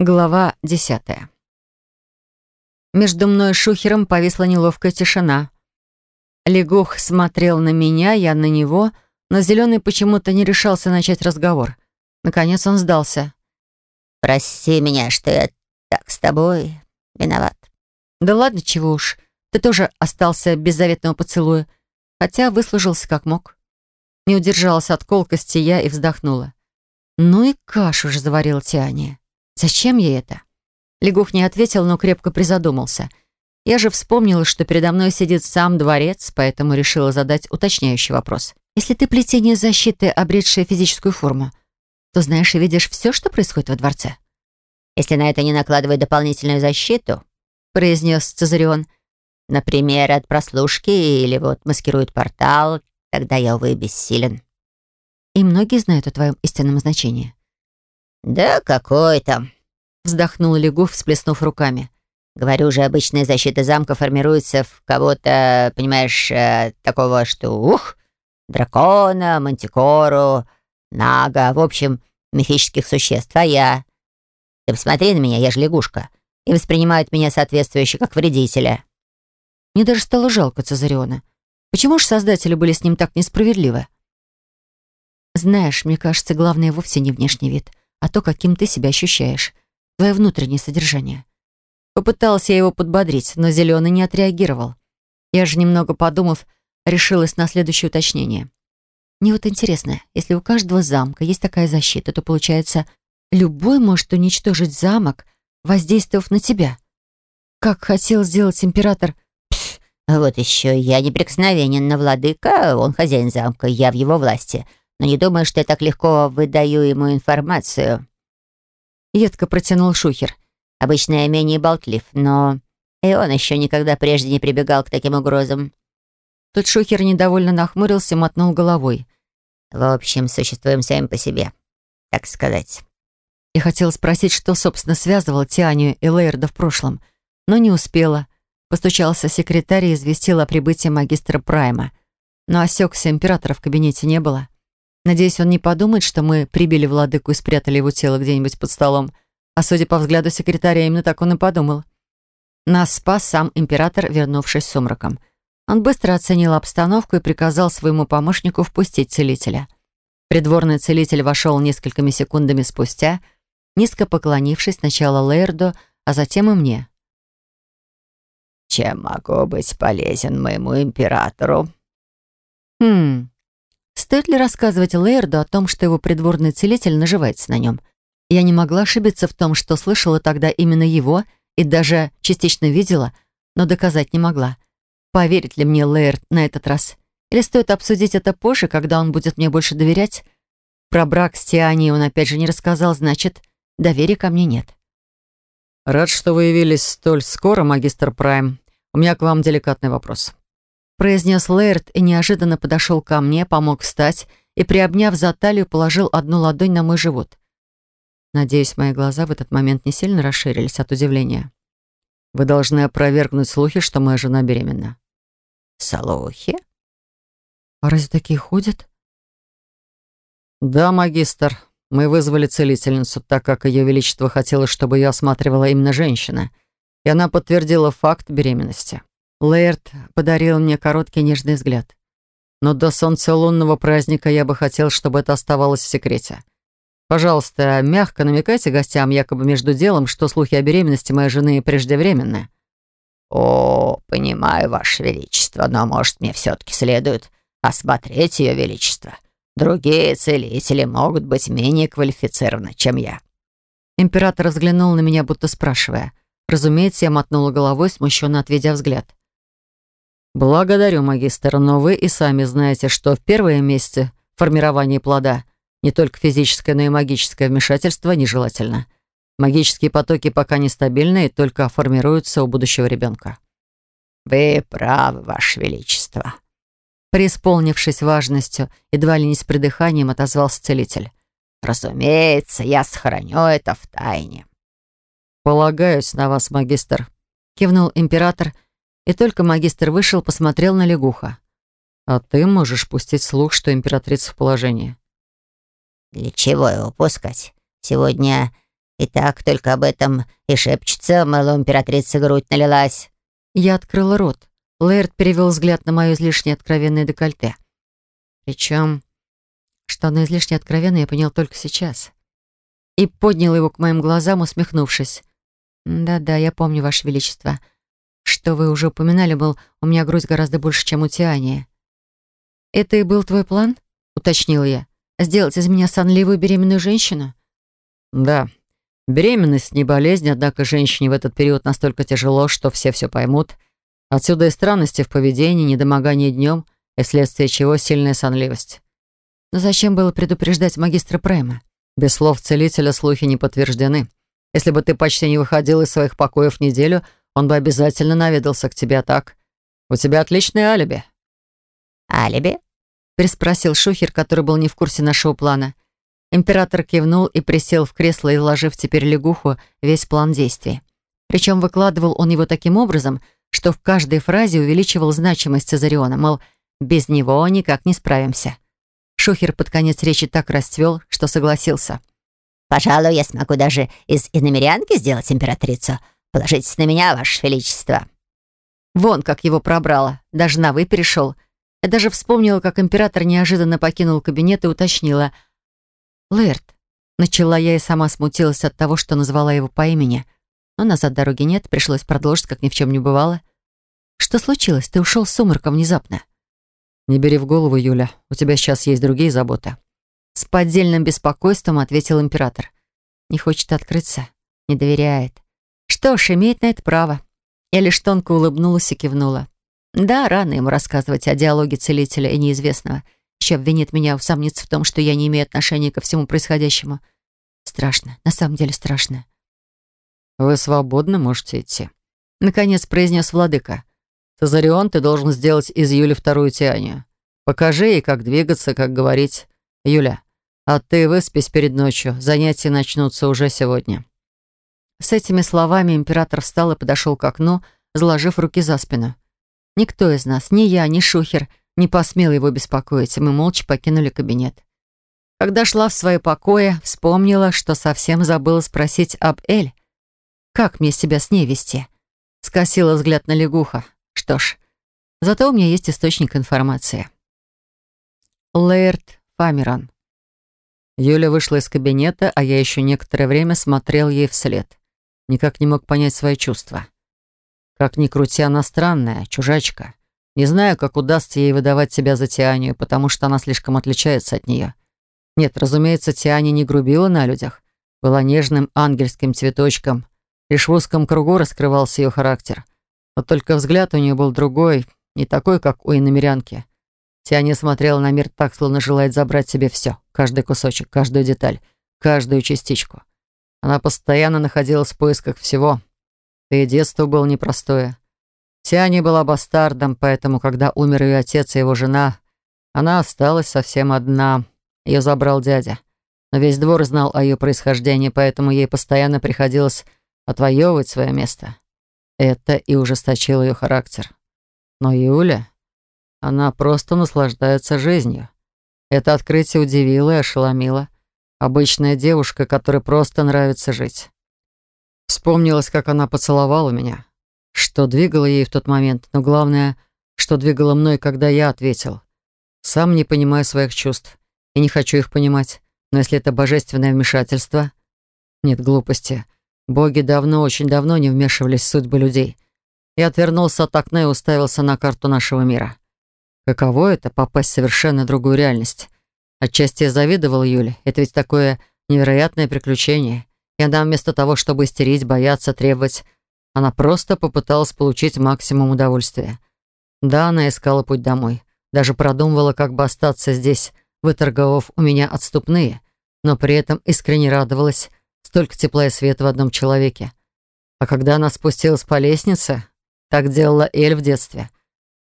Глава десятая. Между мной и Шухером повисла неловкая тишина. Легух смотрел на меня, я на него, но Зеленый почему-то не решался начать разговор. Наконец он сдался. «Прости меня, что я так с тобой виноват». «Да ладно, чего уж. Ты тоже остался без заветного поцелуя, хотя выслужился как мог». Не удержалась от колкости я и вздохнула. «Ну и кашу же заварила Тиания». Зачем ей это? Лягух не ответил, но крепко призадумался. Я же вспомнила, что передо мной сидит сам дворец, поэтому решила задать уточняющий вопрос. Если ты плетение защиты, обретшее физическую форму, то знаешь и видишь все, что происходит во дворце? Если на это не накладывать дополнительную защиту, произнес Цезарион, например, от прослушки или вот маскирует портал, тогда я, увы, бессилен. И многие знают о твоем истинном значении. «Да какой там?» — вздохнул Легух, всплеснув руками. «Говорю же, обычная защита замка формируется в кого-то, понимаешь, э, такого, что ух, дракона, мантикору, нага, в общем, мифических существ, а я... Ты посмотри на меня, я же лягушка, и воспринимают меня соответствующе как вредителя». Мне даже стало жалко Цезариона. Почему же создатели были с ним так несправедливы? Знаешь, мне кажется, главное вовсе не внешний вид — а то, каким ты себя ощущаешь, твое внутреннее содержание. Попытался я его подбодрить, но Зеленый не отреагировал. Я же, немного подумав, решилась на следующее уточнение. Мне вот интересно, если у каждого замка есть такая защита, то, получается, любой может уничтожить замок, воздействовав на тебя. Как хотел сделать император... Пф, вот еще я неприкосновенен на владыка, он хозяин замка, я в его власти — но не думаю, что я так легко выдаю ему информацию». Едко протянул Шухер. «Обычно я менее болтлив, но и он еще никогда прежде не прибегал к таким угрозам». Тут Шухер недовольно нахмурился, мотнул головой. «В общем, существуем сами по себе, так сказать». Я хотела спросить, что, собственно, связывало Тианию и Лейерда в прошлом, но не успела. Постучался секретарь и известил о прибытии магистра Прайма. Но осекся, императора в кабинете не было. Надеюсь, он не подумает, что мы прибили владыку и спрятали его тело где-нибудь под столом. А судя по взгляду секретаря, именно так он и подумал. Нас спас сам император, вернувшись сумраком. Он быстро оценил обстановку и приказал своему помощнику впустить целителя. Придворный целитель вошел несколькими секундами спустя, низко поклонившись сначала Лейрду, а затем и мне. «Чем могу быть полезен моему императору?» «Хм, Стоит ли рассказывать Лейерду о том, что его придворный целитель наживается на нем? Я не могла ошибиться в том, что слышала тогда именно его и даже частично видела, но доказать не могла. Поверит ли мне Лейерд на этот раз? Или стоит обсудить это позже, когда он будет мне больше доверять? Про брак с Тиани он опять же не рассказал, значит, доверия ко мне нет. «Рад, что вы явились столь скоро, магистр Прайм. У меня к вам деликатный вопрос произнес Лейерт и неожиданно подошел ко мне, помог встать и, приобняв за талию, положил одну ладонь на мой живот. Надеюсь, мои глаза в этот момент не сильно расширились от удивления. «Вы должны опровергнуть слухи, что моя жена беременна». «Слухи?» «А разве такие ходят?» «Да, магистр. Мы вызвали целительницу, так как Ее Величество хотело, чтобы ее осматривала именно женщина, и она подтвердила факт беременности». Лэрд подарил мне короткий нежный взгляд. Но до солнцелунного праздника я бы хотел, чтобы это оставалось в секрете. Пожалуйста, мягко намекайте гостям якобы между делом, что слухи о беременности моей жены преждевременны. О, понимаю, Ваше Величество, но, может, мне все-таки следует осмотреть Ее Величество. Другие целители могут быть менее квалифицированы, чем я. Император взглянул на меня, будто спрашивая. Разумеется, я мотнула головой, смущенно отведя взгляд. «Благодарю, магистр, но вы и сами знаете, что в первые месяцы формирования плода не только физическое, но и магическое вмешательство нежелательно. Магические потоки пока нестабильны и только формируются у будущего ребенка». «Вы правы, Ваше Величество». Преисполнившись важностью, едва ли не с придыханием отозвался целитель. «Разумеется, я сохраню это в тайне». «Полагаюсь на вас, магистр», — кивнул император, — и только магистр вышел, посмотрел на лягуха. «А ты можешь пустить слух, что императрица в положении». «Для чего его пускать? Сегодня И так только об этом и шепчется, мол, императрица грудь налилась». Я открыла рот. Лэрд перевел взгляд на мое излишне откровенное декольте. Причем, что оно излишне откровенное, я понял только сейчас. И поднял его к моим глазам, усмехнувшись. «Да-да, я помню, Ваше Величество. Что вы уже упоминали, был, у меня грудь гораздо больше, чем у Тиании». «Это и был твой план?» — уточнил я. «Сделать из меня сонливую беременную женщину?» «Да. Беременность не болезнь, однако женщине в этот период настолько тяжело, что все все поймут. Отсюда и странности в поведении, недомогание днем, и вследствие чего сильная сонливость». «Но зачем было предупреждать магистра Прайма?» «Без слов целителя слухи не подтверждены. Если бы ты почти не выходил из своих покоев неделю, он бы обязательно наведался к тебе, так? У тебя отличное алиби». «Алиби?» — переспросил Шухер, который был не в курсе нашего плана. Император кивнул и присел в кресло, изложив теперь лягуху весь план действий. Причем выкладывал он его таким образом, что в каждой фразе увеличивал значимость Цезариона, мол, без него никак не справимся. Шухер под конец речи так расцвел, что согласился. «Пожалуй, я смогу даже из иномерянки сделать императрицу. Положитесь на меня, Ваше Величество». Вон как его пробрало, даже на «вы» перешел — я даже вспомнила, как император неожиданно покинул кабинет и уточнила. «Лэрд». Начала я и сама смутилась от того, что назвала его по имени. Но назад дороги нет, пришлось продолжить, как ни в чем не бывало. «Что случилось? Ты ушел с сумраком внезапно». «Не бери в голову, Юля. У тебя сейчас есть другие заботы». С поддельным беспокойством ответил император. Не хочет открыться, не доверяет. Что ж, имеет на это право. Я лишь тонко улыбнулась и кивнула. Да, рано ему рассказывать о диалоге целителя и неизвестного. Еще обвинит меня, усомнится в том, что я не имею отношения ко всему происходящему. Страшно, на самом деле страшно. «Вы свободно можете идти», — наконец произнес владыка. «Цезарион, ты должен сделать из Юли вторую Тианию. Покажи ей, как двигаться, как говорить. Юля, а ты выспись перед ночью. Занятия начнутся уже сегодня». С этими словами император встал и подошел к окну, заложив руки за спину. Никто из нас, ни я, ни Шухер, не посмел его беспокоить, и мы молча покинули кабинет. Когда шла в свои покои, вспомнила, что совсем забыла спросить об Эль. Как мне себя с ней вести? Скосила взгляд на лягуха. Что ж, зато у меня есть источник информации. Лэрд Фамерон. Юля вышла из кабинета, а я еще некоторое время смотрел ей вслед. Никак не мог понять свои чувства. Как ни крути, она странная, чужачка. Не знаю, как удастся ей выдавать себя за Тианию, потому что она слишком отличается от нее. Нет, разумеется, Тиане не грубила на людях. Была нежным ангельским цветочком. Лишь в узком кругу раскрывался ее характер. Но только взгляд у нее был другой, не такой, как у иномерянки. Тиане смотрела на мир так, словно желает забрать себе все, каждый кусочек, каждую деталь, каждую частичку. Она постоянно находилась в поисках всего — да и детство было непростое. Тиани была бастардом, поэтому, когда умер ее отец и его жена, она осталась совсем одна. Ее забрал дядя. Но весь двор знал о ее происхождении, поэтому ей постоянно приходилось отвоевывать свое место. Это и ужесточило ее характер. Но Юля, она просто наслаждается жизнью. Это открытие удивило и ошеломило. Обычная девушка, которой просто нравится жить. Вспомнилось, как она поцеловала меня. Что двигало ей в тот момент, но главное, что двигало мной, когда я ответил. Сам не понимаю своих чувств и не хочу их понимать. Но если это божественное вмешательство... Нет глупости. Боги давно, очень давно не вмешивались в судьбы людей. Я отвернулся от окна и уставился на карту нашего мира. Каково это — попасть в совершенно другую реальность? Отчасти я завидовал Юле. Это ведь такое невероятное приключение. И она вместо того, чтобы истерить, бояться, требовать, она просто попыталась получить максимум удовольствия. Да, она искала путь домой. Даже продумывала, как бы остаться здесь, выторговав у меня отступные, но при этом искренне радовалась столько тепла и света в одном человеке. А когда она спустилась по лестнице, так делала Эль в детстве.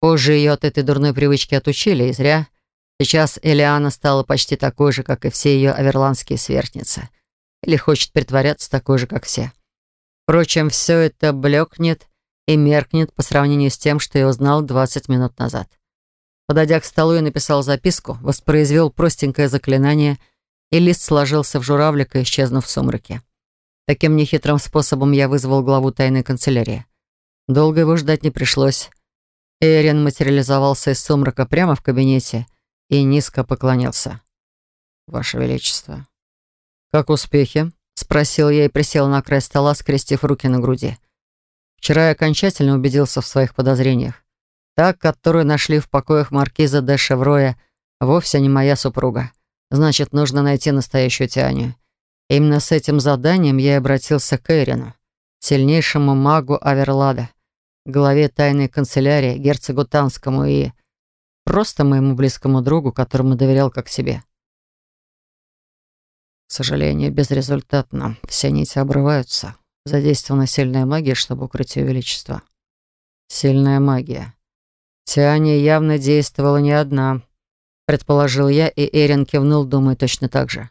Позже ее от этой дурной привычки отучили, и зря. Сейчас Элиана стала почти такой же, как и все ее аверландские сверстницы — или хочет притворяться такой же, как все. Впрочем, все это блекнет и меркнет по сравнению с тем, что я узнал 20 минут назад. Подойдя к столу, я написал записку, воспроизвел простенькое заклинание, и лист сложился в журавлика, исчезнув в сумраке. Таким нехитрым способом я вызвал главу тайной канцелярии. Долго его ждать не пришлось. Эрин материализовался из сумрака прямо в кабинете и низко поклонился. «Ваше Величество». «Как успехи?» — спросил я и присел на край стола, скрестив руки на груди. Вчера я окончательно убедился в своих подозрениях. Та, которую нашли в покоях маркиза де Шевроя, вовсе не моя супруга. Значит, нужно найти настоящую Тианю. Именно с этим заданием я и обратился к Эрину, сильнейшему магу Аверлада, главе тайной канцелярии, герцогу Танскому и просто моему близкому другу, которому доверял как себе. К сожалению, безрезультатно. Все нити обрываются. Задействована сильная магия, чтобы укрыть ее величество. Сильная магия. Тиане явно действовала не одна, предположил я, и Эрин кивнул, думая точно так же.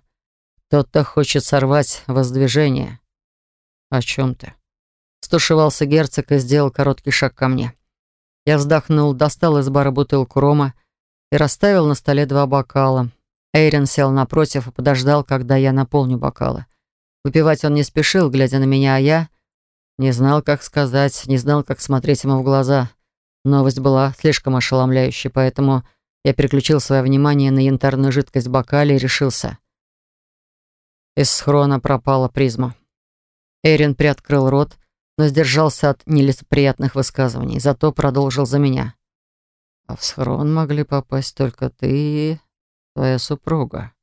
Кто-то хочет сорвать воздвижение. О чем ты? Стушевался герцог и сделал короткий шаг ко мне. Я вздохнул, достал из бара бутылку рома и расставил на столе два бокала. Эйрин сел напротив и подождал, когда я наполню бокалы. Выпивать он не спешил, глядя на меня, а я не знал, как сказать, не знал, как смотреть ему в глаза. Новость была слишком ошеломляющей, поэтому я переключил свое внимание на янтарную жидкость в бокале и решился. Из схрона пропала призма. Эрин приоткрыл рот, но сдержался от нелицеприятных высказываний, зато продолжил за меня. А в схрон могли попасть только ты и твоя супруга.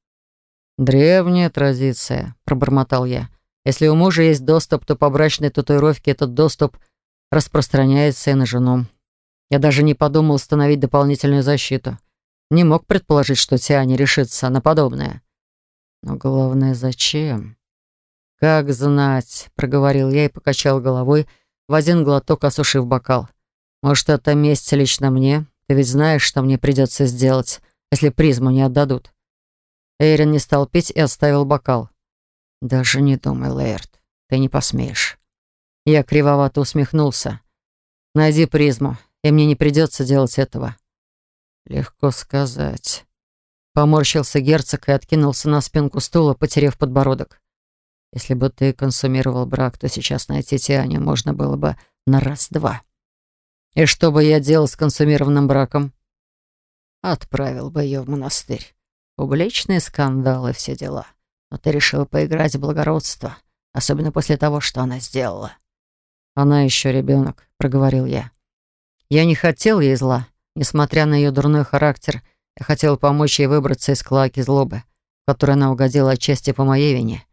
Древняя традиция, пробормотал я. Если у мужа есть доступ, то по брачной татуировке этот доступ распространяется и на жену. Я даже не подумал установить дополнительную защиту. Не мог предположить, что Тиане решится на подобное. Но главное, зачем? «Как знать», — проговорил я и покачал головой, в один глоток осушив бокал. «Может, это месть лично мне? Ты ведь знаешь, что мне придется сделать, если призму не отдадут». Эйрин не стал пить и оставил бокал. «Даже не думай, Лейерт, ты не посмеешь». Я кривовато усмехнулся. «Найди призму, и мне не придется делать этого». «Легко сказать». Поморщился герцог и откинулся на спинку стула, потеряв подбородок. «Если бы ты консумировал брак, то сейчас найти Тианю можно было бы на раз-два. И что бы я делал с консумированным браком?» «Отправил бы ее в монастырь. Публичные скандалы, все дела. Но ты решил поиграть в благородство, особенно после того, что она сделала». «Она еще ребенок», — проговорил я. «Я не хотел ей зла, несмотря на ее дурной характер — я хотел помочь ей выбраться из клаки злобы, в которой она угодила отчасти по моей вине.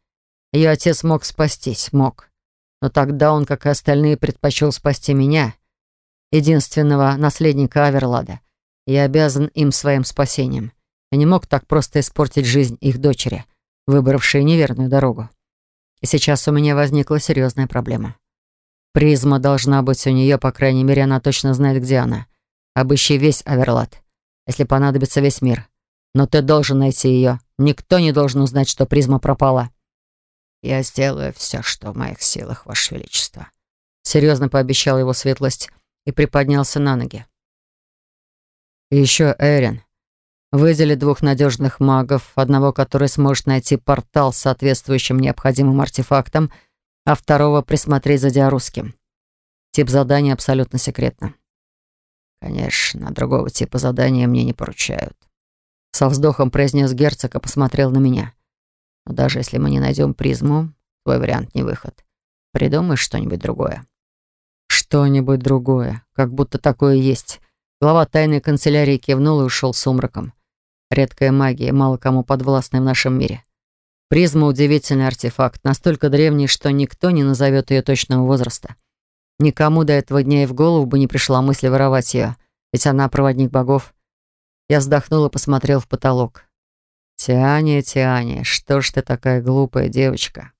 Ее отец мог спастись, мог. Но тогда он, как и остальные, предпочел спасти меня, единственного наследника Аверлада. Я обязан им своим спасением. Я не мог так просто испортить жизнь их дочери, выбравшей неверную дорогу. И сейчас у меня возникла серьезная проблема. Призма должна быть у нее, по крайней мере, она точно знает, где она. Обыщи весь Аверлад если понадобится весь мир. Но ты должен найти ее. Никто не должен узнать, что призма пропала. Я сделаю все, что в моих силах, Ваше Величество. Серьезно пообещал его светлость и приподнялся на ноги. И еще Эрин. Выдели двух надежных магов, одного, который сможет найти портал с соответствующим необходимым артефактом, а второго присмотреть за Диарусским. Тип задания абсолютно секретно. Конечно, другого типа задания мне не поручают. Со вздохом произнес герцог и посмотрел на меня. Но даже если мы не найдем призму, твой вариант не выход. Придумай что-нибудь другое. Что-нибудь другое. Как будто такое есть. Глава тайной канцелярии кивнул и ушел сумраком. Редкая магия, мало кому подвластная в нашем мире. Призма — удивительный артефакт, настолько древний, что никто не назовет ее точного возраста. Никому до этого дня и в голову бы не пришла мысль воровать ее, ведь она проводник богов. Я вздохнул и посмотрел в потолок. «Тиане, Тиане, что ж ты такая глупая девочка?»